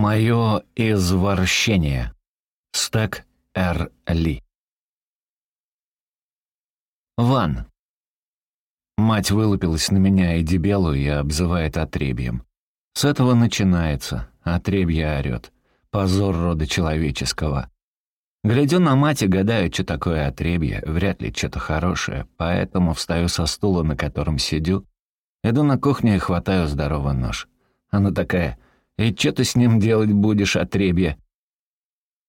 Мое извращение. Стэк Р. Ли. Ван. Мать вылупилась на меня и дебелу и обзывает отребьем. С этого начинается. Отребья орёт. Позор рода человеческого. Глядю на мать и гадаю, что такое отребье. Вряд ли что-то хорошее. Поэтому встаю со стула, на котором сидю. Иду на кухню и хватаю здоровый нож. Она такая «И что ты с ним делать будешь, отребье?»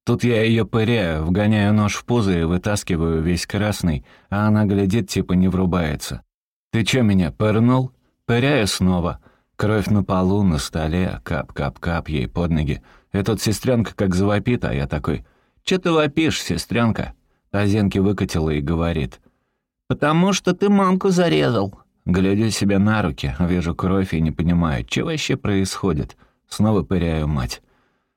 Тут я ее пыряю, вгоняю нож в пузо и вытаскиваю весь красный, а она глядит, типа не врубается. «Ты чё меня, пырнул?» Пыряю снова. Кровь на полу, на столе, кап-кап-кап ей под ноги. И сестренка как завопит, а я такой «Чё ты вопишь, сестренка? Глазенки выкатила и говорит «Потому что ты мамку зарезал». Глядю себе на руки, вижу кровь и не понимаю, что вообще происходит. Снова пыряю мать.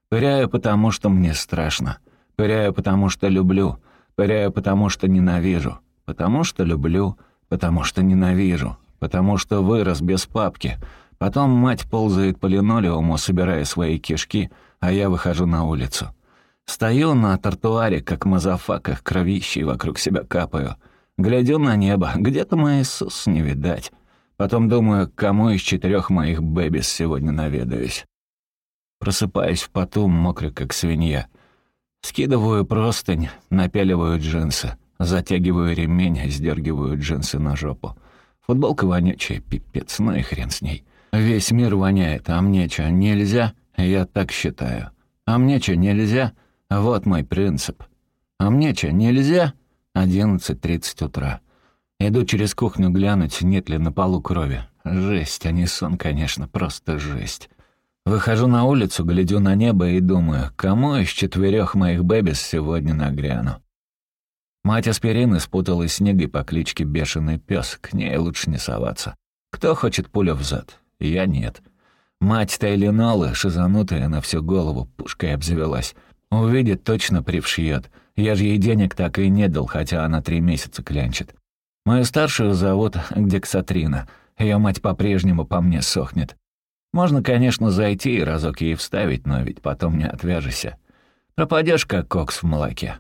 Пыряю, потому что мне страшно. Пыряю, потому что люблю. Пыряю, потому что ненавижу. Потому что люблю, потому что ненавижу. Потому что вырос без папки. Потом мать ползает по линолеуму, собирая свои кишки, а я выхожу на улицу. Стою на тротуаре, как мазафака, кровищей вокруг себя капаю. Глядю на небо, где-то мой Иисус не видать. Потом думаю, кому из четырех моих бэбис сегодня наведаюсь. Просыпаюсь в поту, мокрый как свинья. Скидываю простынь, напяливаю джинсы, затягиваю ремень, сдергиваю джинсы на жопу. Футболка вонючая, пипец, ну и хрен с ней. Весь мир воняет, а мне что, нельзя? Я так считаю. А мне что, нельзя? Вот мой принцип. А мне что, нельзя? 11.30 утра. Иду через кухню глянуть, нет ли на полу крови. Жесть, а не сон, конечно, просто жесть. Выхожу на улицу, глядю на небо и думаю, кому из четырех моих бэбис сегодня нагряну. Мать аспирины спуталась снегой по кличке Бешеный пес, к ней лучше не соваться. Кто хочет пулю в зад? Я нет. Мать Тайлинолы, шизанутая на всю голову, пушкой обзавелась. Увидит, точно прившьет. Я же ей денег так и не дал, хотя она три месяца клянчит. Мою старшую зовут Гексатрина. Ее мать по-прежнему по мне сохнет. Можно, конечно, зайти и разок ей вставить, но ведь потом не отвяжешься. Пропадешь, как кокс в молоке.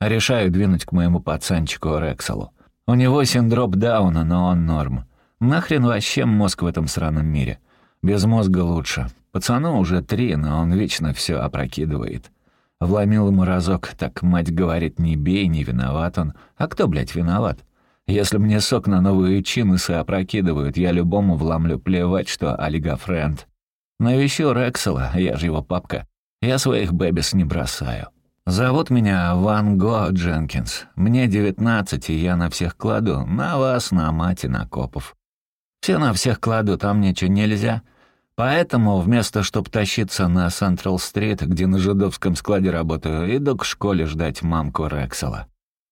Решаю двинуть к моему пацанчику Рекселу. У него синдром Дауна, но он норм. Нахрен вообще мозг в этом сраном мире? Без мозга лучше. Пацану уже три, но он вечно все опрокидывает. Вломил ему разок, так мать говорит, не бей, не виноват он. А кто, блядь, виноват? Если мне сок на новые чинусы опрокидывают, я любому вломлю плевать, что Олига Френд. Навещу Рексела, я же его папка. Я своих бэбис не бросаю. Зовут меня Ван Го Дженкинс. Мне девятнадцать, и я на всех кладу. На вас, на мать и на копов. Все на всех кладу, там ничего нельзя. Поэтому вместо чтоб тащиться на Централ-стрит, где на жидовском складе работаю, иду к школе ждать мамку Рексела.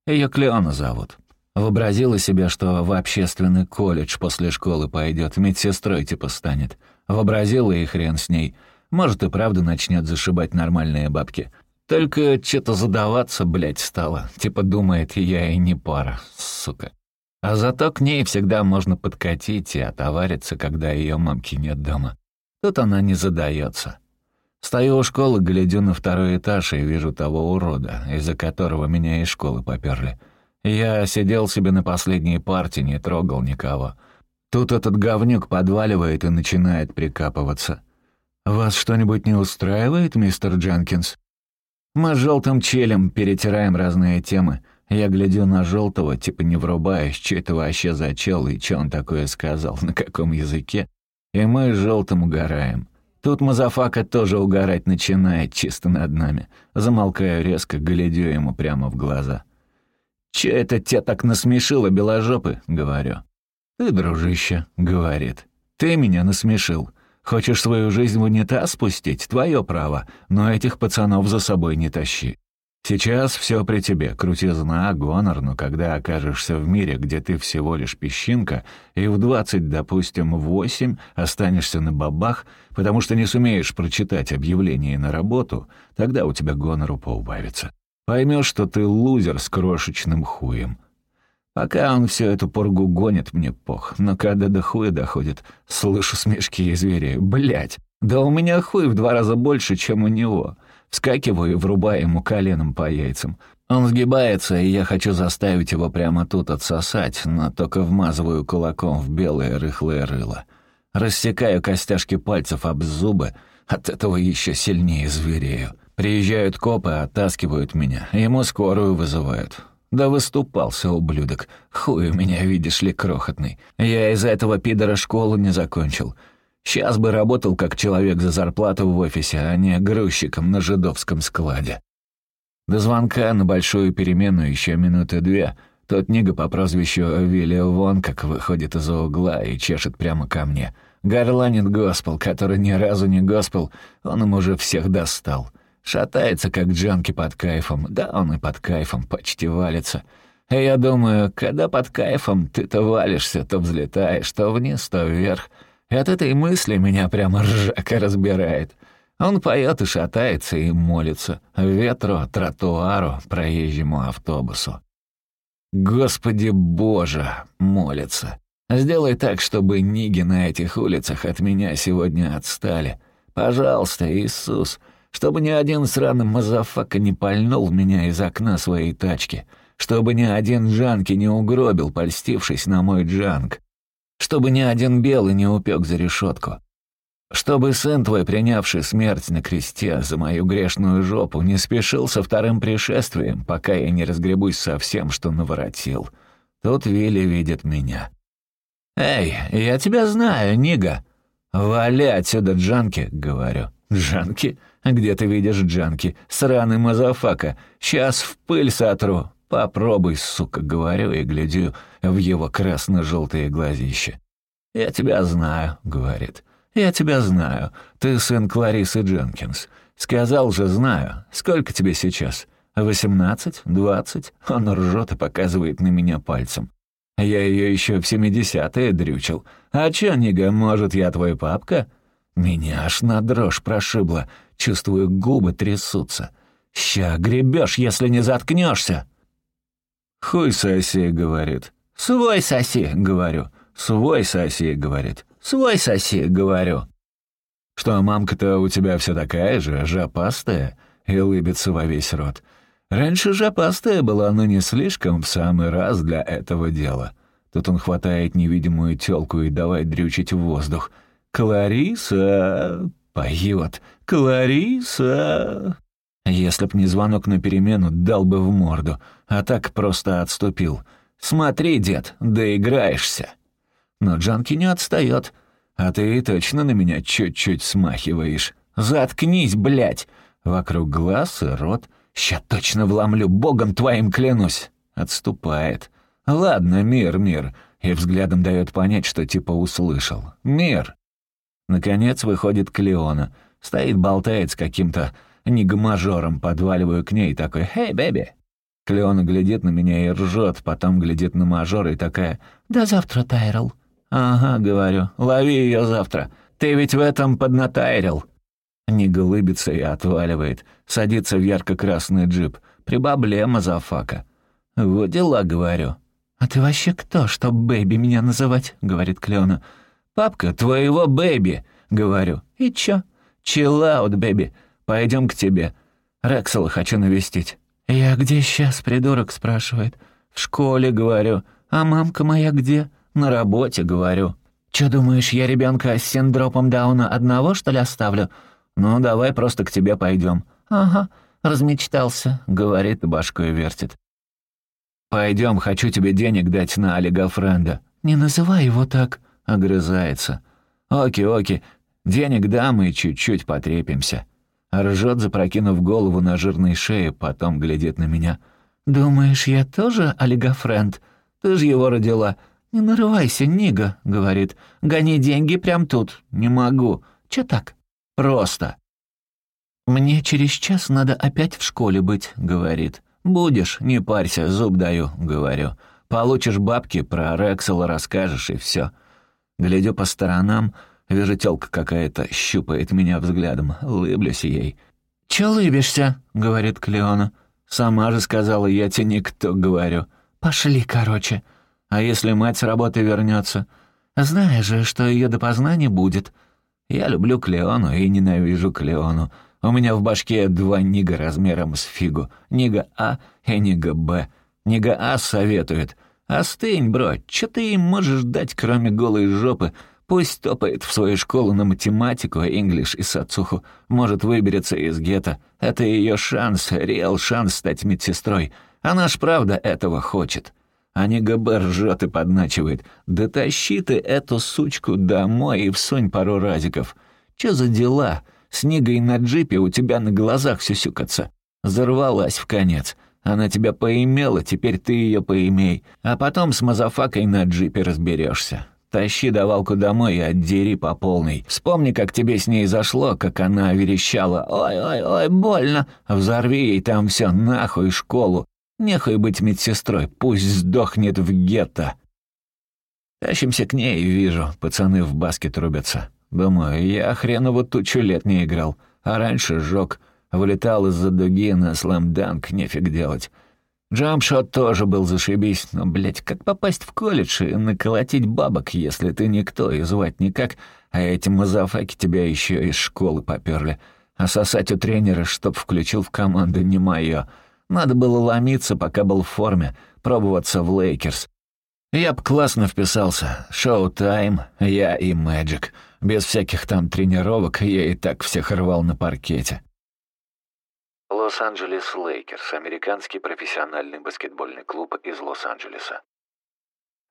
Ее Клеона зовут. Вообразила себе, что в общественный колледж после школы пойдет, медсестрой типа станет. Вообразила и хрен с ней. Может, и правда начнет зашибать нормальные бабки. Только что-то задаваться, блядь, стало. Типа думает, я и не пара, сука. А зато к ней всегда можно подкатить и отовариться, когда ее мамки нет дома. Тут она не задается. Стою у школы, глядю на второй этаж и вижу того урода, из-за которого меня из школы поперли. Я сидел себе на последней партии, не трогал никого. Тут этот говнюк подваливает и начинает прикапываться. «Вас что-нибудь не устраивает, мистер Дженкинс?» Мы с желтым челем перетираем разные темы. Я глядю на желтого, типа не врубаясь, что это вообще за чел и что он такое сказал, на каком языке. И мы с желтым угораем. Тут Мазафака тоже угорать начинает чисто над нами. Замолкаю резко, глядю ему прямо в глаза. «Че это тебя так насмешило, беложопый?» — говорю. «Ты, дружище», — говорит. «Ты меня насмешил. Хочешь свою жизнь в унитаз спустить? Твое право. Но этих пацанов за собой не тащи. Сейчас все при тебе, крутизна, гонор, но когда окажешься в мире, где ты всего лишь песчинка, и в двадцать, допустим, восемь останешься на бабах, потому что не сумеешь прочитать объявление на работу, тогда у тебя гонору поубавится. Поймешь, что ты лузер с крошечным хуем. Пока он всю эту поргу гонит, мне пох. Но когда до хуя доходит, слышу смешки и звери. Блять, Да у меня хуй в два раза больше, чем у него. Вскакиваю и врубаю ему коленом по яйцам. Он сгибается, и я хочу заставить его прямо тут отсосать, но только вмазываю кулаком в белое рыхлое рыло. Рассекаю костяшки пальцев об зубы, от этого еще сильнее зверею. Приезжают копы, оттаскивают меня, ему скорую вызывают. Да выступался, ублюдок. Хуй у меня, видишь ли, крохотный. Я из-за этого пидора школу не закончил. Сейчас бы работал как человек за зарплату в офисе, а не грузчиком на жидовском складе. До звонка на большую перемену еще минуты две. Тот Нига по прозвищу Вилли Вон как выходит из-за угла и чешет прямо ко мне. Горланит госпел, который ни разу не госпел, он им уже всех достал. Шатается, как джанки под кайфом. Да, он и под кайфом почти валится. Я думаю, когда под кайфом ты то валишься, то взлетаешь, то вниз, то вверх — и от этой мысли меня прямо ржака разбирает. Он поет и шатается, и молится. Ветру, тротуару, проезжему автобусу. «Господи Боже!» — молится. «Сделай так, чтобы ниги на этих улицах от меня сегодня отстали. Пожалуйста, Иисус, чтобы ни один сраный мазафака не пальнул в меня из окна своей тачки, чтобы ни один джанки не угробил, польстившись на мой джанк, чтобы ни один белый не упек за решетку. Чтобы сын твой, принявший смерть на кресте за мою грешную жопу, не спешил со вторым пришествием, пока я не разгребусь со всем, что наворотил. Тут Вилли видит меня. «Эй, я тебя знаю, Нига!» «Вали отсюда, Джанки!» — говорю. «Джанки? Где ты видишь Джанки? Сраный мазафака! Сейчас в пыль сотру! Попробуй, сука!» — говорю и глядю в его красно-желтые глазища. «Я тебя знаю», — говорит. «Я тебя знаю. Ты сын Кларисы Дженкинс. Сказал же, знаю. Сколько тебе сейчас? Восемнадцать? Двадцать?» Он ржет и показывает на меня пальцем. «Я ее еще в семидесятые дрючил. А чё, Нига, может, я твой папка?» Меня аж на дрожь прошибло. Чувствую, губы трясутся. «Ща гребешь, если не заткнешься. «Хуй соси», — говорит. «Свой соси», — говорю. «Свой соси», — говорит. «Свой соси», — говорю. «Что, мамка-то у тебя все такая же, жопастая?» И улыбится во весь рот. «Раньше жопастая была, но не слишком в самый раз для этого дела». Тут он хватает невидимую тёлку и давай дрючить в воздух. «Клариса!» — поет. «Клариса!» Если б не звонок на перемену, дал бы в морду, а так просто отступил. «Смотри, дед, доиграешься!» Но Джанки не отстает. «А ты точно на меня чуть-чуть смахиваешь. Заткнись, блядь!» Вокруг глаз и рот. «Ща точно вломлю, богом твоим клянусь!» Отступает. «Ладно, мир, мир!» И взглядом дает понять, что типа услышал. «Мир!» Наконец выходит Клеона. Стоит, болтает с каким-то нигмажором, подваливаю к ней такой «Хей, бэби!» Клеона глядит на меня и ржет, потом глядит на мажора и такая «До завтра, Тайрел». «Ага», — говорю, — «лови ее завтра. Ты ведь в этом поднаторел». Нига лыбится и отваливает, садится в ярко-красный джип. При бабле, мазафака. «Вот дела», — говорю. «А ты вообще кто, чтоб бэби меня называть?» — говорит Клеона. «Папка твоего бэби», — говорю. «И чё?» «Чиллаут, бэби. Пойдем к тебе. Рексела хочу навестить». «Я где сейчас, придурок?» — спрашивает. «В школе, — говорю. А мамка моя где?» «На работе, — говорю». «Чё думаешь, я ребенка с синдромом Дауна одного, что ли, оставлю?» «Ну, давай просто к тебе пойдем. «Ага, размечтался», — говорит и башкой вертит. Пойдем, хочу тебе денег дать на Олега Френда». «Не называй его так», — огрызается. «Оки, оки, денег дам и чуть-чуть потрепимся». Ржет, запрокинув голову на жирной шее, потом глядит на меня. «Думаешь, я тоже олигофренд? Ты же его родила». «Не нарывайся, Нига», — говорит. «Гони деньги прям тут». «Не могу». «Чё так?» «Просто». «Мне через час надо опять в школе быть», — говорит. «Будешь, не парься, зуб даю», — говорю. «Получишь бабки, про Рексела расскажешь, и все. Глядю по сторонам — Вижу, тёлка какая-то щупает меня взглядом. Лыблюсь ей. «Чё лыбишься?» — говорит Клеона. «Сама же сказала, я тебе никто, говорю». «Пошли, короче». «А если мать с работы вернется? Знаешь же, что её допоздна не будет». Я люблю Клеону и ненавижу Клеону. У меня в башке два нига размером с фигу. Нига А и нига Б. Нига А советует. «Остынь, бро, что ты им можешь дать, кроме голой жопы? Пусть топает в свою школу на математику, инглиш и сацуху. Может, выберется из гетто. Это ее шанс, реал шанс стать медсестрой. Она ж правда этого хочет». А не ГБ ржет и подначивает. «Да тащи ты эту сучку домой и всунь пару разиков. Че за дела? С Нигой на джипе у тебя на глазах сюсюкаться. Зарвалась в конец. Она тебя поимела, теперь ты ее поимей. А потом с мазафакой на джипе разберешься. Тащи давалку домой и отдери по полной. Вспомни, как тебе с ней зашло, как она верещала. «Ой-ой-ой, больно!» Взорви ей там все нахуй школу. Нехуй быть медсестрой, пусть сдохнет в гетто. Тащимся к ней, вижу, пацаны в баскет рубятся. Думаю, я хреново тучу лет не играл, а раньше жёг. Вылетал из-за дуги на слэм-данк, нефиг делать. Джампшот тоже был зашибись, но, блядь, как попасть в колледж и наколотить бабок, если ты никто и звать никак, а эти мазафаки тебя еще из школы попёрли. А сосать у тренера, чтоб включил в команду, не моё. Надо было ломиться, пока был в форме, пробоваться в Лейкерс. Я б классно вписался. Шоу-тайм, я и Мэджик. Без всяких там тренировок я и так всех рвал на паркете. Лос-Анджелес Лейкерс, американский профессиональный баскетбольный клуб из Лос-Анджелеса.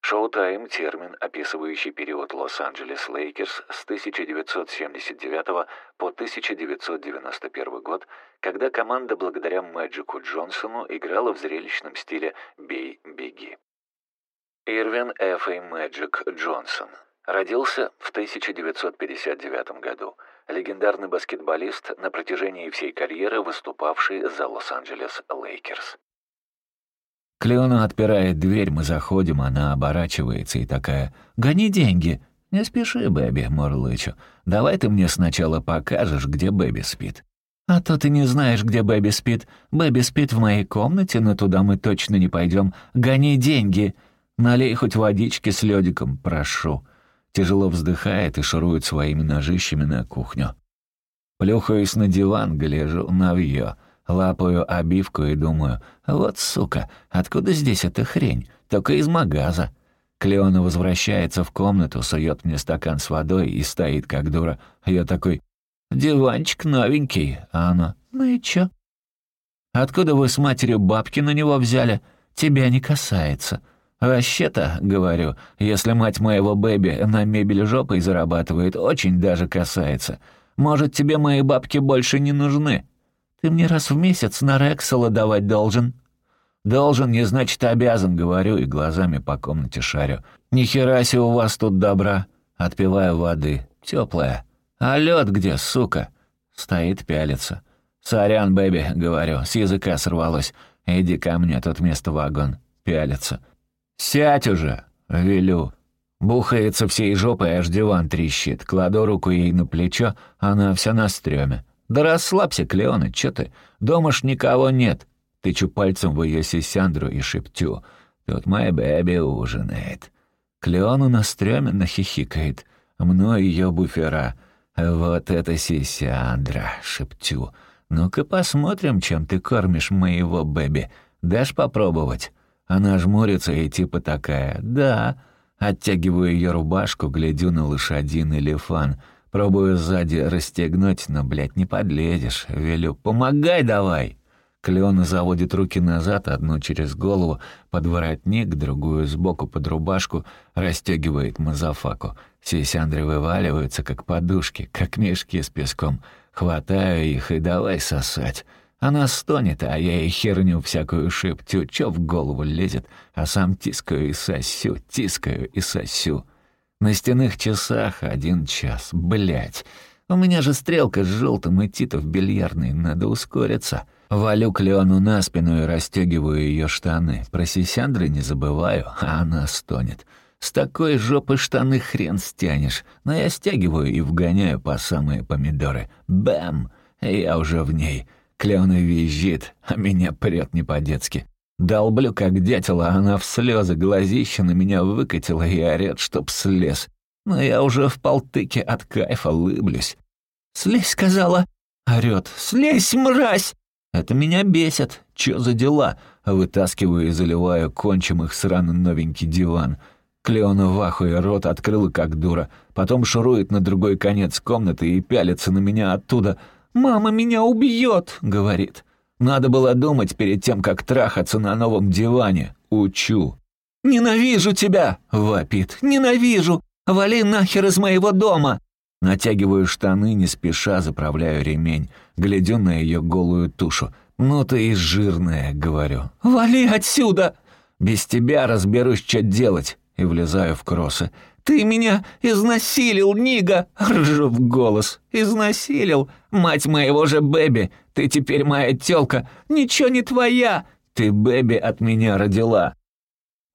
Шоу-тайм – термин, описывающий период Лос-Анджелес Лейкерс с 1979 по 1991 год, когда команда благодаря Мэджику Джонсону играла в зрелищном стиле «бей-беги». Ирвин Ф. Мэджик Джонсон родился в 1959 году – легендарный баскетболист, на протяжении всей карьеры выступавший за Лос-Анджелес Лейкерс. Клеона отпирает дверь, мы заходим, она оборачивается и такая «Гони деньги!» «Не спеши, Бэби», — мурлычу. «Давай ты мне сначала покажешь, где Бэби спит». «А то ты не знаешь, где Бэби спит. Бэби спит в моей комнате, но туда мы точно не пойдем. Гони деньги! Налей хоть водички с лёдиком, прошу» тяжело вздыхает и шурует своими ножищами на кухню. Плюхаюсь на диван, гляжу на вьё, лапаю обивку и думаю, вот сука, откуда здесь эта хрень? Только из магаза. Клеона возвращается в комнату, сует мне стакан с водой и стоит как дура. Я такой, диванчик новенький, а она, ну и чё? Откуда вы с матерью бабки на него взяли? Тебя не касается. «Вообще-то, — говорю, — если мать моего Бэби на мебель жопой зарабатывает, очень даже касается. Может, тебе мои бабки больше не нужны? Ты мне раз в месяц на Рексела давать должен?» «Должен, не значит обязан», — говорю и глазами по комнате шарю. «Ни хера себе у вас тут добра!» Отпиваю воды. Теплая. «А лед где, сука?» Стоит, пялится. «Сорян, бэби», — говорю, с языка сорвалось. «Иди ко мне, тут место вагон». Пялится. «Сядь уже!» — велю. Бухается всей жопой, аж диван трещит. Кладу руку ей на плечо, она вся на стреме. «Да расслабься, Клеона, чё ты? Дома ж никого нет!» Тычу пальцем в ее сисяндру и шептю. «Тут моя бэби ужинает». Клеону на стреме нахихикает. Мной ее буфера. «Вот это сисяндра!» — шептю. «Ну-ка посмотрим, чем ты кормишь моего бэби. Дашь попробовать?» Она жмурится и типа такая «Да». Оттягиваю ее рубашку, глядю на лошадиный лифан. Пробую сзади расстегнуть, но, блядь, не подлезешь. Велю «Помогай давай!» Клеона заводит руки назад, одну через голову, под воротник, другую сбоку под рубашку, расстегивает мазафаку. Сисяндры вываливаются, как подушки, как мешки с песком. Хватаю их и давай сосать. Она стонет, а я ей херню всякую шептю, чё в голову лезет, а сам тискаю и сосю, тискаю и сосю. На стенных часах один час, блять. У меня же стрелка с желтым и Тита в бильярдной, надо ускориться. Валю Клеону на спину и расстегиваю ее штаны. Про Сисяндры не забываю, а она стонет. С такой жопы штаны хрен стянешь, но я стягиваю и вгоняю по самые помидоры. Бэм! Я уже в ней. Клеона визжит, а меня прет не по-детски. Долблю, как дятел, а она в слезы глазище на меня выкатила и орет, чтоб слез. Но я уже в полтыке от кайфа лыблюсь. «Слезь», — сказала. Орёт. «Слезь, мразь!» Это меня бесит. Чё за дела? Вытаскиваю и заливаю кончим их сраный новенький диван. Клеона в ахуе рот открыла как дура. Потом шурует на другой конец комнаты и пялится на меня оттуда. «Мама меня убьет!» — говорит. Надо было думать перед тем, как трахаться на новом диване. Учу. «Ненавижу тебя!» — вопит. «Ненавижу! Вали нахер из моего дома!» Натягиваю штаны, не спеша заправляю ремень. Глядю на ее голую тушу. «Ну ты и жирная», — говорю. «Вали отсюда!» «Без тебя разберусь, что делать!» И влезаю в кроссы. «Ты меня изнасилил, Нига!» — ржу в голос. «Изнасилил? Мать моего же Бэби! Ты теперь моя тёлка! Ничего не твоя! Ты Бэби от меня родила!»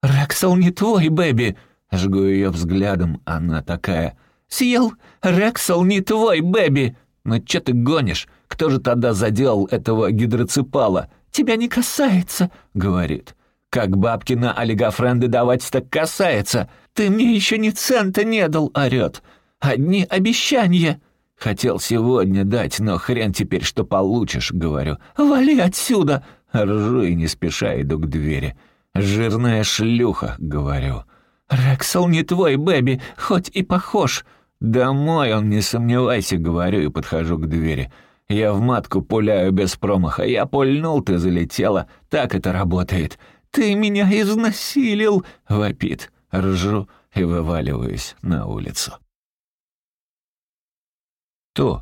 «Рексел не твой, Бэби!» Жгу ее взглядом, она такая. «Съел? Рексел не твой, Бэби!» «Ну чё ты гонишь? Кто же тогда заделал этого гидроцепала?» «Тебя не касается», — говорит. «Как бабки на олигофренды давать так касается. Ты мне еще ни цента не дал», — орёт. «Одни обещания». «Хотел сегодня дать, но хрен теперь, что получишь», — говорю. «Вали отсюда!» Ржу и не спеша иду к двери. «Жирная шлюха», — говорю. «Рексел не твой, Бэби, хоть и похож». «Домой он, не сомневайся», — говорю и подхожу к двери. «Я в матку пуляю без промаха. Я пульнул, ты залетела. Так это работает». «Ты меня изнасилил!» — вопит. Ржу и вываливаюсь на улицу. Ту.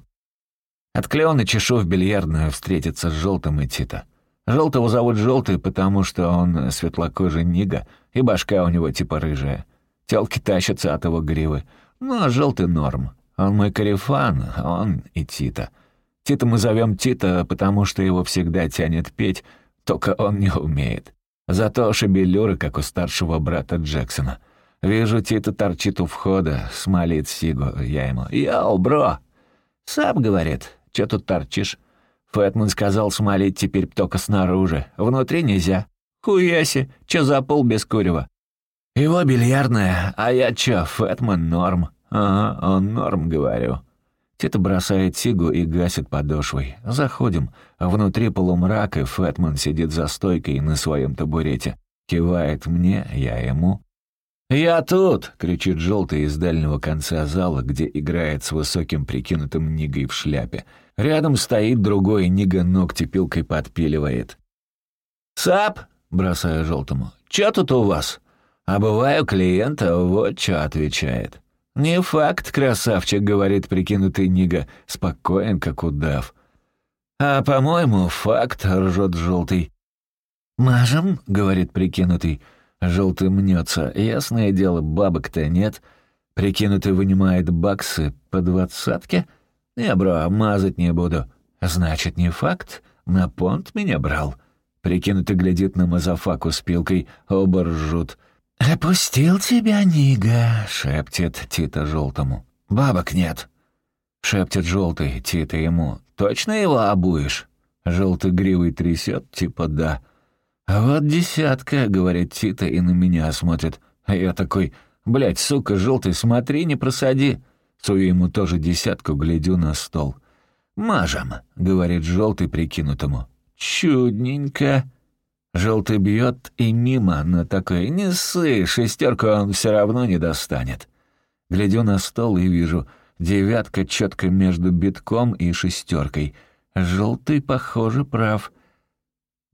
От Клеона чешу в бильярдную встретиться с Желтым и Тита. Желтого зовут Желтый, потому что он светлокожий нига, и башка у него типа рыжая. Телки тащатся от его гривы. Ну, а Желтый норм. Он мой карифан, он и Тита. Тита мы зовем Тита, потому что его всегда тянет петь, только он не умеет. Зато шебелюры, как у старшего брата Джексона. Вижу, Тита торчит у входа, смолит Сигу. Я ему «Йоу, бро!» «Сап», — говорит, — «чё тут торчишь?» Фэтман сказал смолить теперь только снаружи. Внутри нельзя. Хуяси, чё за пол без курева? Его бильярдная, а я чё, Фэтман норм. Ага, он норм, говорю. Тита бросает сигу и гасит подошвой. Заходим. Внутри полумрак, и Фэтман сидит за стойкой на своем табурете. Кивает мне, я ему. «Я тут!» — кричит желтый из дальнего конца зала, где играет с высоким прикинутым Нигой в шляпе. Рядом стоит другой, Нига ногти пилкой подпиливает. «Сап!» — бросаю желтому. «Чё тут у вас?» «А бываю клиента, вот чё отвечает». «Не факт, красавчик», — говорит прикинутый Нига, спокоен, как удав. «А, по-моему, факт», — ржет желтый. «Мажем», — говорит прикинутый. Желтый мнется. Ясное дело, бабок-то нет. Прикинутый вынимает баксы по двадцатке. «Не, бро, мазать не буду». «Значит, не факт? На понт меня брал». Прикинутый глядит на мазафаку с пилкой, оба ржут. «Опустил тебя, Нига», — шепчет Тита желтому. «Бабок нет», — шепчет желтый Тита ему. «Точно его обуешь?» Желтый гривый трясет, типа «да». «А вот десятка», — говорит Тита и на меня смотрит. А я такой, «Блядь, сука, желтый, смотри, не просади». Сую ему тоже десятку, глядю на стол. «Мажем», — говорит желтый прикинутому. «Чудненько». Желтый бьет и мимо, но такой «Не ссы, шестерку он все равно не достанет». Глядю на стол и вижу девятка четко между битком и шестеркой. Желтый, похоже, прав.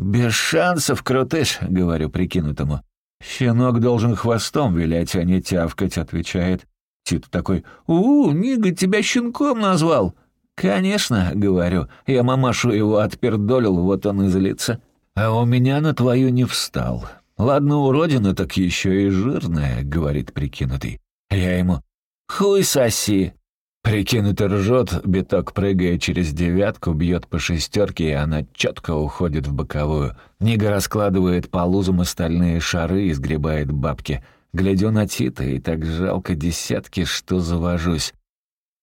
«Без шансов, крутыш», — говорю прикинутому. «Щенок должен хвостом вилять, а не тявкать», — отвечает. Тит такой, «У, Нига тебя щенком назвал». «Конечно», — говорю, — «я мамашу его отпердолил, вот он и злится». «А у меня на твою не встал. Ладно, уродина, так еще и жирная», — говорит прикинутый. Я ему, «Хуй соси». Прикинутый ржет, биток прыгая через девятку, бьет по шестерке, и она четко уходит в боковую. Нига раскладывает по лузам остальные шары и сгребает бабки — Глядю на Тита, и так жалко десятки, что завожусь.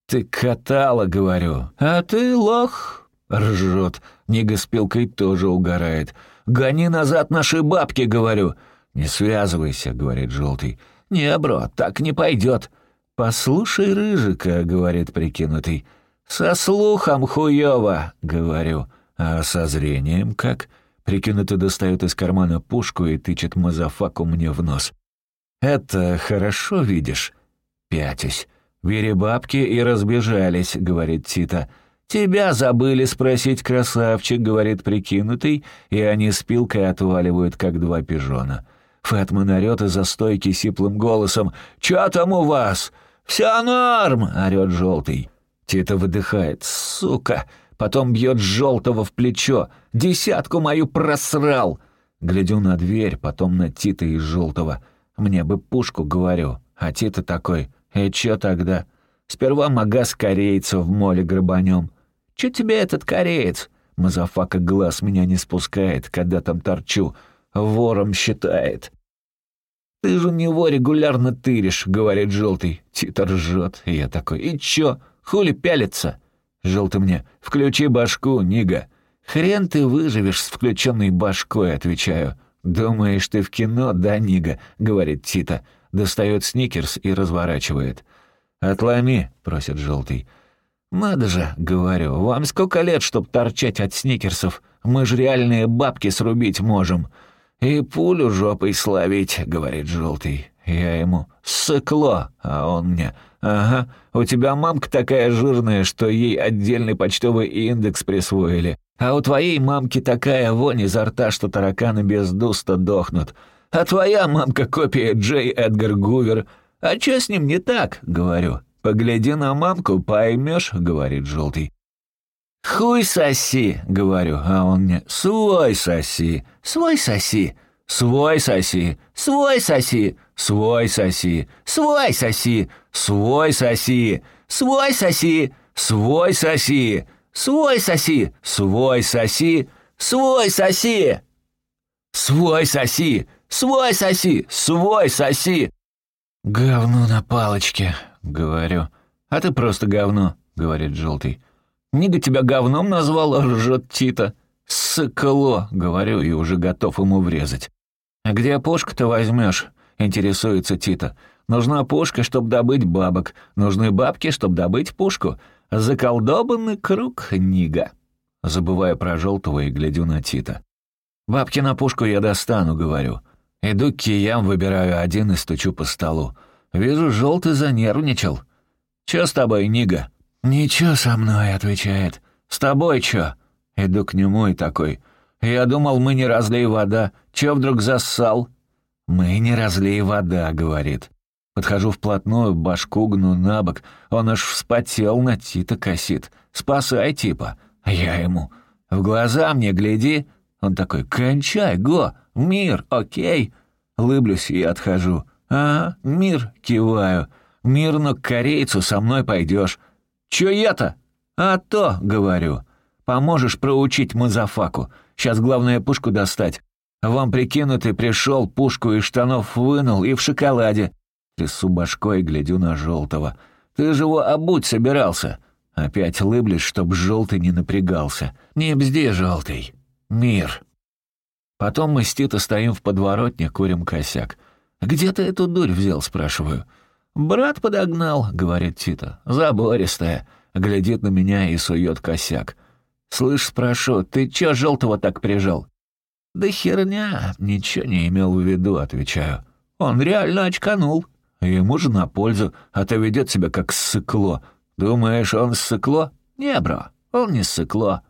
«Ты катала», — говорю. «А ты лох», — ржет. Нига с пилкой тоже угорает. «Гони назад наши бабки», — говорю. «Не связывайся», — говорит желтый. «Не, бро, так не пойдет». «Послушай Рыжика», — говорит прикинутый. «Со слухом хуёво», — говорю. «А со зрением как?» Прикинутый достает из кармана пушку и тычет мазафаку мне в нос. «Это хорошо видишь?» «Пятюсь. Бери бабки и разбежались», — говорит Тита. «Тебя забыли спросить, красавчик», — говорит прикинутый, и они с пилкой отваливают, как два пижона. Фэтман орёт из-за стойки сиплым голосом. «Чё там у вас?» «Вся норм!» — орёт желтый. Тита выдыхает. «Сука!» Потом бьет желтого в плечо. «Десятку мою просрал!» Глядю на дверь, потом на Тита и желтого. Мне бы пушку, говорю. А Тита такой. «И чё тогда?» «Сперва магаз корейца в моле грабанем. Чё тебе этот кореец?» Мазафака глаз с меня не спускает, когда там торчу. Вором считает. «Ты же у него регулярно тыришь», — говорит желтый. Тита ржет. И я такой, «И чё? Хули пялится?» Желтый мне, «Включи башку, Нига». «Хрен ты выживешь с включенной башкой», — отвечаю. «Думаешь, ты в кино, да, Нига?» — говорит Тита. Достает сникерс и разворачивает. «Отломи», — просит желтый. «Надо же», — говорю, — «вам сколько лет, чтоб торчать от сникерсов? Мы ж реальные бабки срубить можем». «И пулю жопой словить», — говорит желтый. Я ему «сыкло», а он мне «ага, у тебя мамка такая жирная, что ей отдельный почтовый индекс присвоили, а у твоей мамки такая вонь изо рта, что тараканы без дуста дохнут, а твоя мамка копия Джей Эдгар Гувер. А чё с ним не так?» — говорю. «Погляди на мамку, поймешь», — говорит желтый. «Хуй соси», — говорю, а он мне «свой соси, свой соси, свой соси, свой соси, свой соси, свой соси, свой соси, свой соси, свой соси, свой соси, свой соси, свой соси, свой соси, свой соси, свой соси». «Говно на палочке», — говорю. «А ты просто говно», — говорит желтый. Нига тебя говном назвал, ржет Тита. «Сыкло», — говорю, и уже готов ему врезать. «А где пушку-то возьмешь? интересуется Тита. «Нужна пушка, чтобы добыть бабок. Нужны бабки, чтобы добыть пушку. Заколдобанный круг, Нига». Забываю про желтого и глядю на Тита. «Бабки на пушку я достану», — говорю. Иду к киям, выбираю один и стучу по столу. Вижу, желтый занервничал. «Чё с тобой, Нига?» «Ничего со мной», — отвечает. «С тобой чё?» Иду к нему и такой. «Я думал, мы не разлей вода. Чё вдруг зассал?» «Мы не разлей вода», — говорит. Подхожу вплотную, башку гну на бок. Он аж вспотел, на Тита косит. «Спасай, типа». Я ему. «В глаза мне гляди». Он такой. «Кончай, го! Мир, окей?» Лыблюсь и отхожу. «А, мир», — киваю. «Мирно к корейцу со мной пойдешь. «Чё я-то?» «А то», — говорю. «Поможешь проучить Мазафаку. Сейчас главное пушку достать. Вам прикинутый пришел, пушку из штанов вынул и в шоколаде». Трясу башкой, глядю на желтого. «Ты же его обуть собирался». Опять лыблешь, чтоб желтый не напрягался. «Не бзди, желтый. Мир». Потом мы с Тито стоим в подворотне, курим косяк. «Где ты эту дурь взял?» — спрашиваю. «Брат подогнал», — говорит Тита. «Забористая». Глядит на меня и сует косяк. «Слышь, спрошу, ты чё желтого так прижал?» «Да херня, ничего не имел в виду», — отвечаю. «Он реально очканул. Ему же на пользу, а то ведет себя как сыкло. Думаешь, он сыкло? Не, бро, он не сыкло».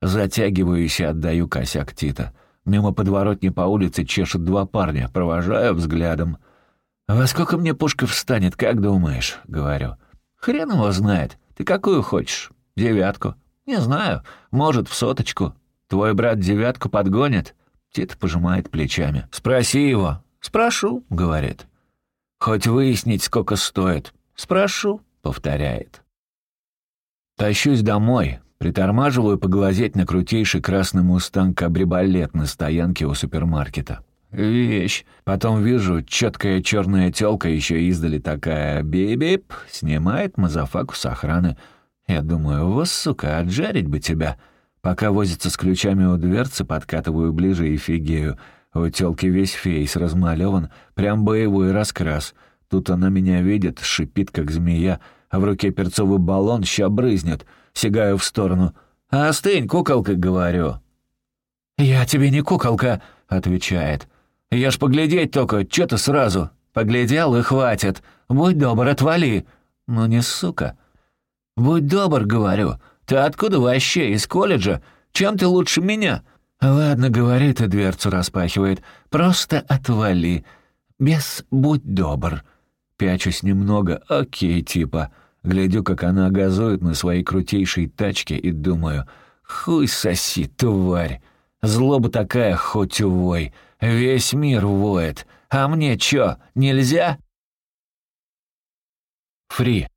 Затягиваюсь и отдаю косяк Тита. Мимо подворотни по улице чешут два парня, провожаю взглядом. «Во сколько мне пушка встанет, как думаешь?» — говорю. «Хрен его знает. Ты какую хочешь? Девятку?» «Не знаю. Может, в соточку. Твой брат девятку подгонит?» Тит пожимает плечами. «Спроси его». «Спрошу», — говорит. «Хоть выяснить, сколько стоит». «Спрошу», — повторяет. Тащусь домой, притормаживаю поглазеть на крутейший красный мустанг кабрибалет на стоянке у супермаркета. Вещь. Потом вижу, четкая черная телка еще издали такая «бип-бип», снимает мазафаку с охраны. Я думаю, вот, сука, отжарить бы тебя. Пока возится с ключами у дверцы, подкатываю ближе и фигею. У телки весь фейс размалеван, прям боевой раскрас. Тут она меня видит, шипит, как змея, а в руке перцовый баллон ща брызнет. Сигаю в сторону. «Остынь, куколка», — говорю. «Я тебе не куколка», — отвечает. «Я ж поглядеть только, чё ты сразу? Поглядел и хватит. Будь добр, отвали». «Ну не сука». «Будь добр», — говорю. «Ты откуда вообще? Из колледжа? Чем ты лучше меня?» «Ладно, — говорит и дверцу распахивает. Просто отвали. Без будь добр». Пячусь немного, окей, типа. Глядю, как она газует на своей крутейшей тачке и думаю, хуй соси, тварь. Злоба такая, хоть увой. Весь мир воет. А мне чё, нельзя? Фри.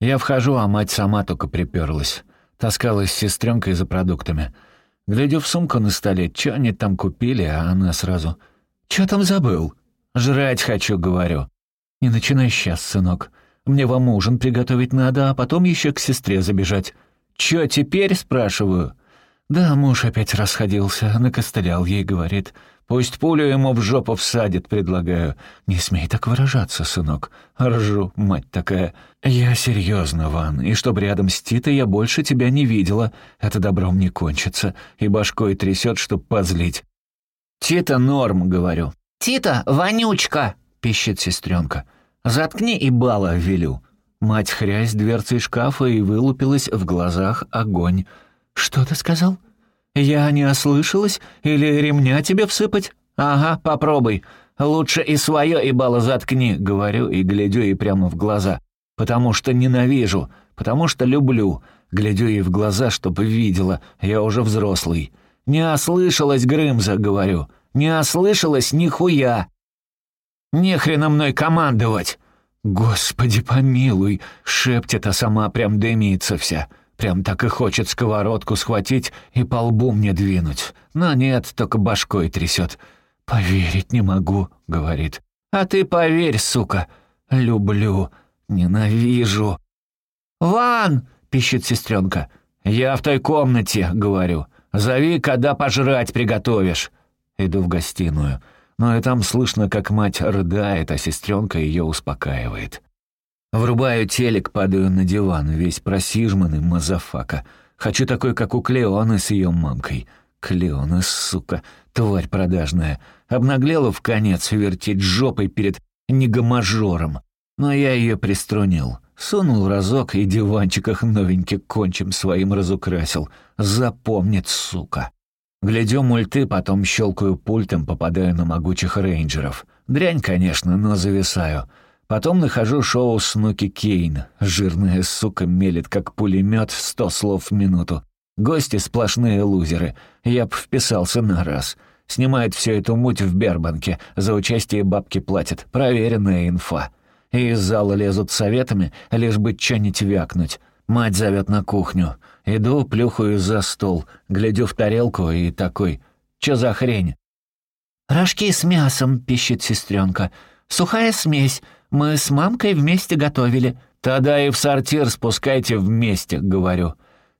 Я вхожу, а мать сама только приперлась. Таскалась с сестренкой за продуктами. Глядю в сумку на столе, чё они там купили, а она сразу... «Чё там забыл?» «Жрать хочу», — говорю. «Не начинай сейчас, сынок. Мне вам ужин приготовить надо, а потом еще к сестре забежать». «Чё теперь?» — спрашиваю. «Да, муж опять расходился, накостылял ей, говорит. Пусть пулю ему в жопу всадит, предлагаю. Не смей так выражаться, сынок. Ржу, мать такая. Я серьезно, Ван, и чтоб рядом с Титой я больше тебя не видела. Это добром не кончится, и башкой трясет, чтоб позлить». «Тита норм», — говорю. «Тита, вонючка!» — пищит сестренка. «Заткни и бала, велю». Мать хрясь дверцей шкафа и вылупилась в глазах огонь. «Что ты сказал? Я не ослышалась? Или ремня тебе всыпать? Ага, попробуй. Лучше и свое и бала заткни», — говорю и глядю ей прямо в глаза. «Потому что ненавижу, потому что люблю». Глядю ей в глаза, чтобы видела, я уже взрослый. «Не ослышалась, Грымза», — говорю. «Не ослышалась нихуя». Не хрена мной командовать!» «Господи помилуй!» — шепчет, а сама прям дымится вся. Прям так и хочет сковородку схватить и по лбу мне двинуть. Но нет, только башкой трясет. «Поверить не могу», — говорит. «А ты поверь, сука. Люблю, ненавижу». «Ван!» — пищит сестренка. «Я в той комнате», — говорю. «Зови, когда пожрать приготовишь». Иду в гостиную но и там слышно, как мать рыдает, а сестренка ее успокаивает. Врубаю телек, падаю на диван, весь просижманный, мазафака. Хочу такой, как у Клеоны с ее мамкой. Клеона, сука, тварь продажная. Обнаглела в конец вертеть жопой перед нигой-мажором. Но я ее приструнил. Сунул разок и диванчик их новенький кончей своим разукрасил. Запомнит, сука. Глядю мульты, потом щелкаю пультом, попадаю на могучих рейнджеров. Дрянь, конечно, но зависаю. Потом нахожу шоу «Снуки Кейн». Жирная сука мелет, как пулемет, сто слов в минуту. Гости сплошные лузеры. Я б вписался на раз. Снимает всю эту муть в Бербанке. За участие бабки платят. Проверенная инфа. И из зала лезут советами, лишь бы чё-нибудь вякнуть. Мать зовет на кухню. Иду, плюхаю за стол, глядю в тарелку и такой «Чё за хрень?» «Рожки с мясом», — пищит сестренка. «Сухая смесь. Мы с мамкой вместе готовили». «Тогда и в сортир спускайте вместе», — говорю.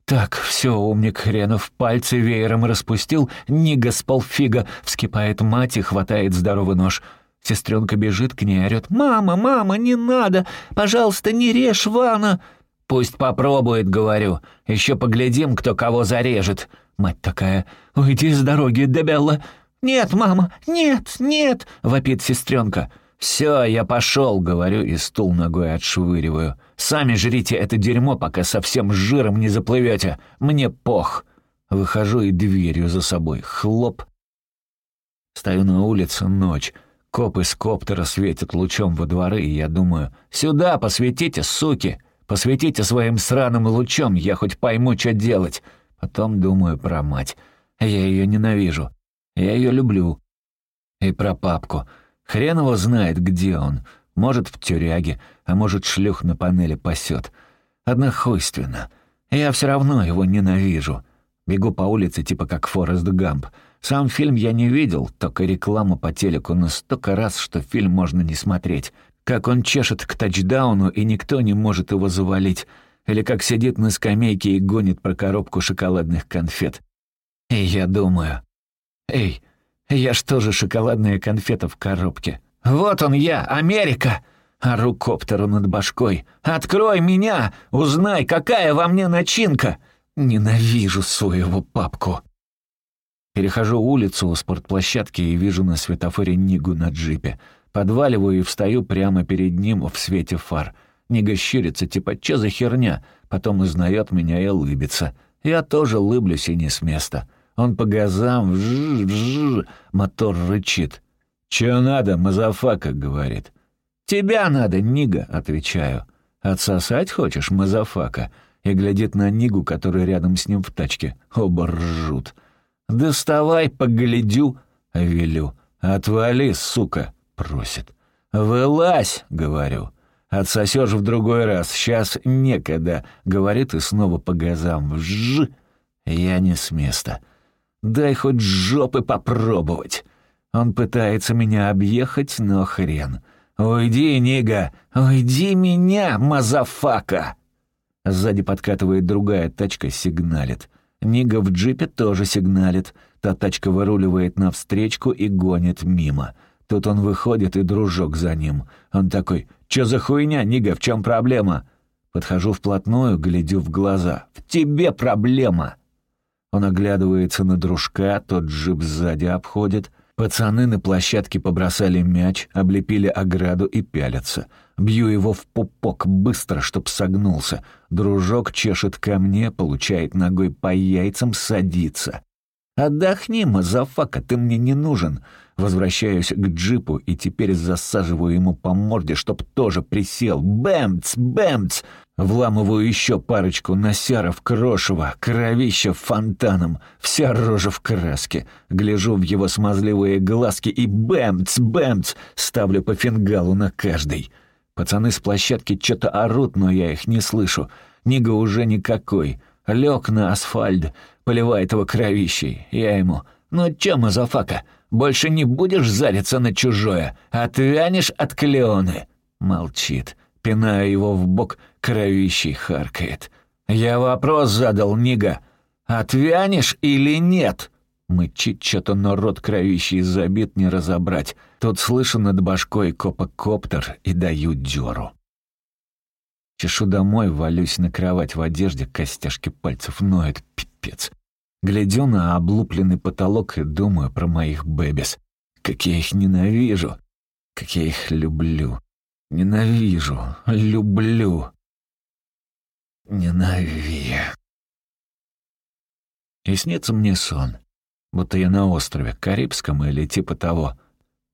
«Так, все, умник хренов, пальцы веером распустил, нига с полфига», — вскипает мать и хватает здоровый нож. Сестренка бежит к ней, орёт. «Мама, мама, не надо! Пожалуйста, не режь Вана!» «Пусть попробует», — говорю. Еще поглядим, кто кого зарежет». Мать такая, «Уйди с дороги, Дебелла». «Нет, мама, нет, нет», — вопит сестренка. «Все, я пошел», — говорю и стул ногой отшвыриваю. «Сами жрите это дерьмо, пока совсем жиром не заплывете. Мне пох». Выхожу и дверью за собой. Хлоп. Стою на улице, ночь. Коп из коптера светит лучом во дворы, и я думаю, «Сюда посветите, суки!» Посветите своим сраным лучом, я хоть пойму, что делать. Потом думаю про мать. Я ее ненавижу. Я ее люблю. И про папку. Хрен его знает, где он. Может, в тюряге, а может, шлюх на панели пасет. Однохуйственно. Я все равно его ненавижу. Бегу по улице, типа как Форест Гамп. Сам фильм я не видел, только рекламу по телеку, но столько раз, что фильм можно не смотреть как он чешет к тачдауну, и никто не может его завалить, или как сидит на скамейке и гонит про коробку шоколадных конфет. И я думаю, «Эй, я ж тоже шоколадная конфета в коробке. Вот он я, Америка! Ору коптеру над башкой. «Открой меня! Узнай, какая во мне начинка!» Ненавижу своего папку. Перехожу улицу у спортплощадки и вижу на светофоре Нигу на джипе. Подваливаю и встаю прямо перед ним в свете фар. Нига щурится, типа «Чё за херня?» Потом узнает меня и улыбится. Я тоже улыблюсь и не с места. Он по газам, вжж-вжж, мотор рычит. «Чё надо, мазафака?» — говорит. «Тебя надо, Нига», — отвечаю. «Отсосать хочешь, мазафака?» И глядит на Нигу, который рядом с ним в тачке. Оба ржут. «Доставай, поглядю», — велю. «Отвали, сука», — просит. «Вылазь», — говорю. «Отсосешь в другой раз, сейчас некогда», — говорит и снова по газам. «Вжж!» Я не с места. «Дай хоть жопы попробовать». Он пытается меня объехать, но хрен. «Уйди, Нига! Уйди меня, мазафака!» Сзади подкатывает другая тачка, сигналит. Нига в джипе тоже сигналит. Та тачка выруливает навстречку и гонит мимо. Тут он выходит, и дружок за ним. Он такой «Чё за хуйня, Нига, в чем проблема?» Подхожу вплотную, глядю в глаза. «В тебе проблема!» Он оглядывается на дружка, тот джип сзади обходит. Пацаны на площадке побросали мяч, облепили ограду и пялятся. Бью его в пупок быстро, чтоб согнулся. Дружок чешет ко мне, получает ногой по яйцам, садится. «Отдохни, мазафака, ты мне не нужен!» Возвращаюсь к джипу и теперь засаживаю ему по морде, чтоб тоже присел. Бэмц, бэмц! Вламываю еще парочку, носяра в крошево, кровища фонтаном, вся рожа в краске. Гляжу в его смазливые глазки и бэмц, бэмц! Ставлю по фингалу на каждый. Пацаны с площадки что-то орут, но я их не слышу. Нига уже никакой. Лег на асфальт, поливает его кровищей. Я ему «Ну чё, мазафака, больше не будешь зариться на чужое? Отвянешь от Клеоны?» Молчит. Пинаю его в бок, кровищей харкает. «Я вопрос задал, Нига. Отвянешь или нет?» Мычит что-то, но рот кровищей забит не разобрать. Тут слышу над башкой копокоптер и даю дёру. Чешу домой, валюсь на кровать в одежде, костяшки пальцев ноют, пипец. Глядю на облупленный потолок и думаю про моих бэбис. Как я их ненавижу, как я их люблю. Ненавижу, люблю. Ненавижу. И снится мне сон, будто я на острове, Карибском или типа того.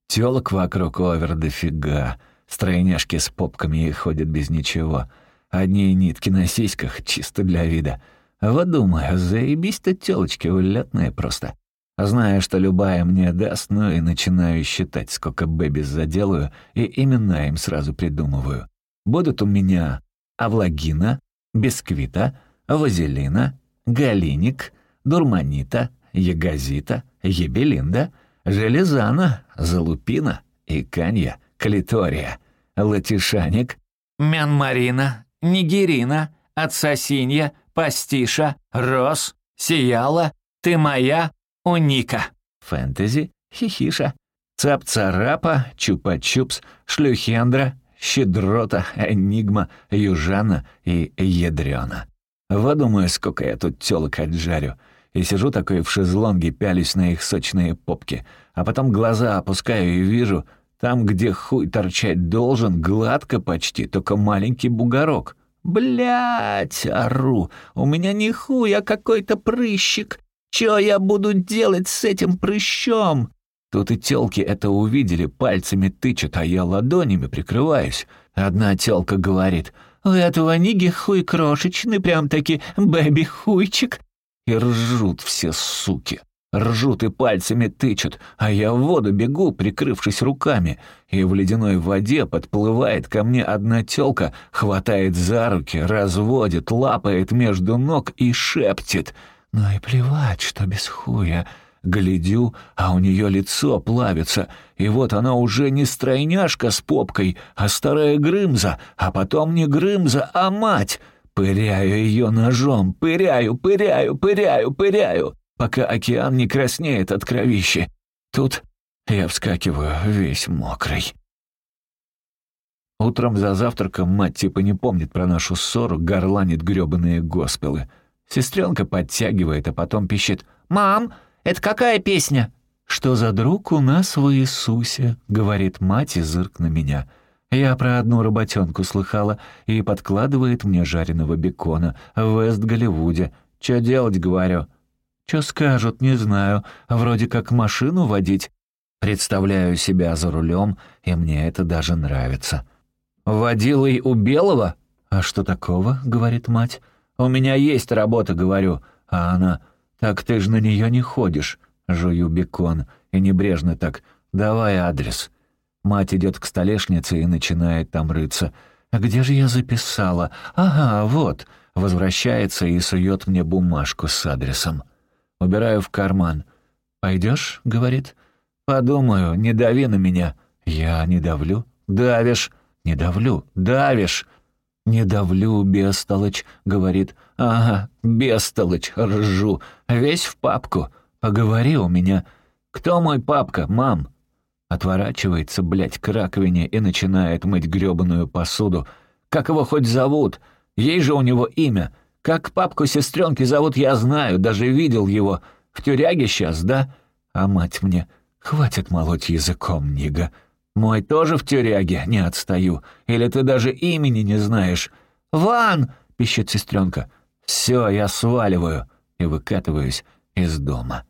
Тёлок вокруг овер дофига, стройняшки с попками и ходят без ничего. Одни нитки на сиськах, чисто для вида — вот думаю, заебись-то тёлочки улетные просто. Зная, что любая мне даст, ну и начинаю считать, сколько бэби заделаю, и имена им сразу придумываю. Будут у меня авлагина, бисквита, вазелина, галиник, дурманита, ягозита, ебелинда, железана, залупина, иканья, клитория, латишаник, мянмарина, нигерина, отсосинья, Пастиша, Рос, Сияла, Ты моя, Уника. Фэнтези, Хихиша, Цап-царапа, Чупа-чупс, Шлюхендра, Щедрота, Энигма, Южана и Ядрёна. Вот думаю, сколько я тут тёлок отжарю. И сижу такой в шезлонге, пялюсь на их сочные попки, а потом глаза опускаю и вижу, там, где хуй торчать должен, гладко почти, только маленький бугорок. Блять, ору, у меня не хуй, а какой-то прыщик. Чё я буду делать с этим прыщом? Тут и тёлки это увидели, пальцами тычут, а я ладонями прикрываюсь. Одна тёлка говорит, «У этого Ниги хуй крошечный, прям-таки бэби-хуйчик». И ржут все суки. Ржут и пальцами тычут, а я в воду бегу, прикрывшись руками, и в ледяной воде подплывает ко мне одна тёлка, хватает за руки, разводит, лапает между ног и шептит. «Ну и плевать, что без хуя». Глядю, а у неё лицо плавится, и вот она уже не стройняшка с попкой, а старая Грымза, а потом не Грымза, а мать. Пыряю её ножом, пыряю, пыряю, пыряю, пыряю пока океан не краснеет от кровищи. Тут я вскакиваю весь мокрый. Утром за завтраком мать типа не помнит про нашу ссору, горланит грёбаные госпелы. Сестренка подтягивает, а потом пищит «Мам, это какая песня?» «Что за друг у нас в Иисусе?» — говорит мать и зырк на меня. Я про одну работенку слыхала и подкладывает мне жареного бекона в Вест-Голливуде. «Чё делать?» — говорю. «Чё скажут, не знаю. Вроде как машину водить». Представляю себя за рулем, и мне это даже нравится. «Водилой у Белого?» «А что такого?» — говорит мать. «У меня есть работа», — говорю. А она «Так ты ж на нее не ходишь». Жую бекон и небрежно так «давай адрес». Мать идет к столешнице и начинает там рыться. «А где же я записала? Ага, вот». Возвращается и сует мне бумажку с адресом. Убираю в карман. «Пойдешь?» — говорит. «Подумаю, не дави на меня». «Я не давлю». «Давишь». «Не давлю». «Давишь». «Не давлю, бестолочь», — говорит. «Ага, бестолочь, ржу. Весь в папку. Поговори у меня. Кто мой папка, мам?» Отворачивается, блядь, к раковине и начинает мыть грёбаную посуду. «Как его хоть зовут? Ей же у него имя. Как папку сестренки зовут, я знаю, даже видел его. В тюряге сейчас, да? А мать мне, хватит молоть языком, Нига. Мой тоже в тюряге, не отстаю. Или ты даже имени не знаешь? «Ван!» — пищит сестренка. «Все, я сваливаю» и выкатываюсь из дома.